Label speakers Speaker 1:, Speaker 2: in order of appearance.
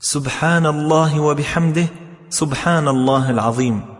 Speaker 1: سبحان الله وبحمده سبحان الله العظيم.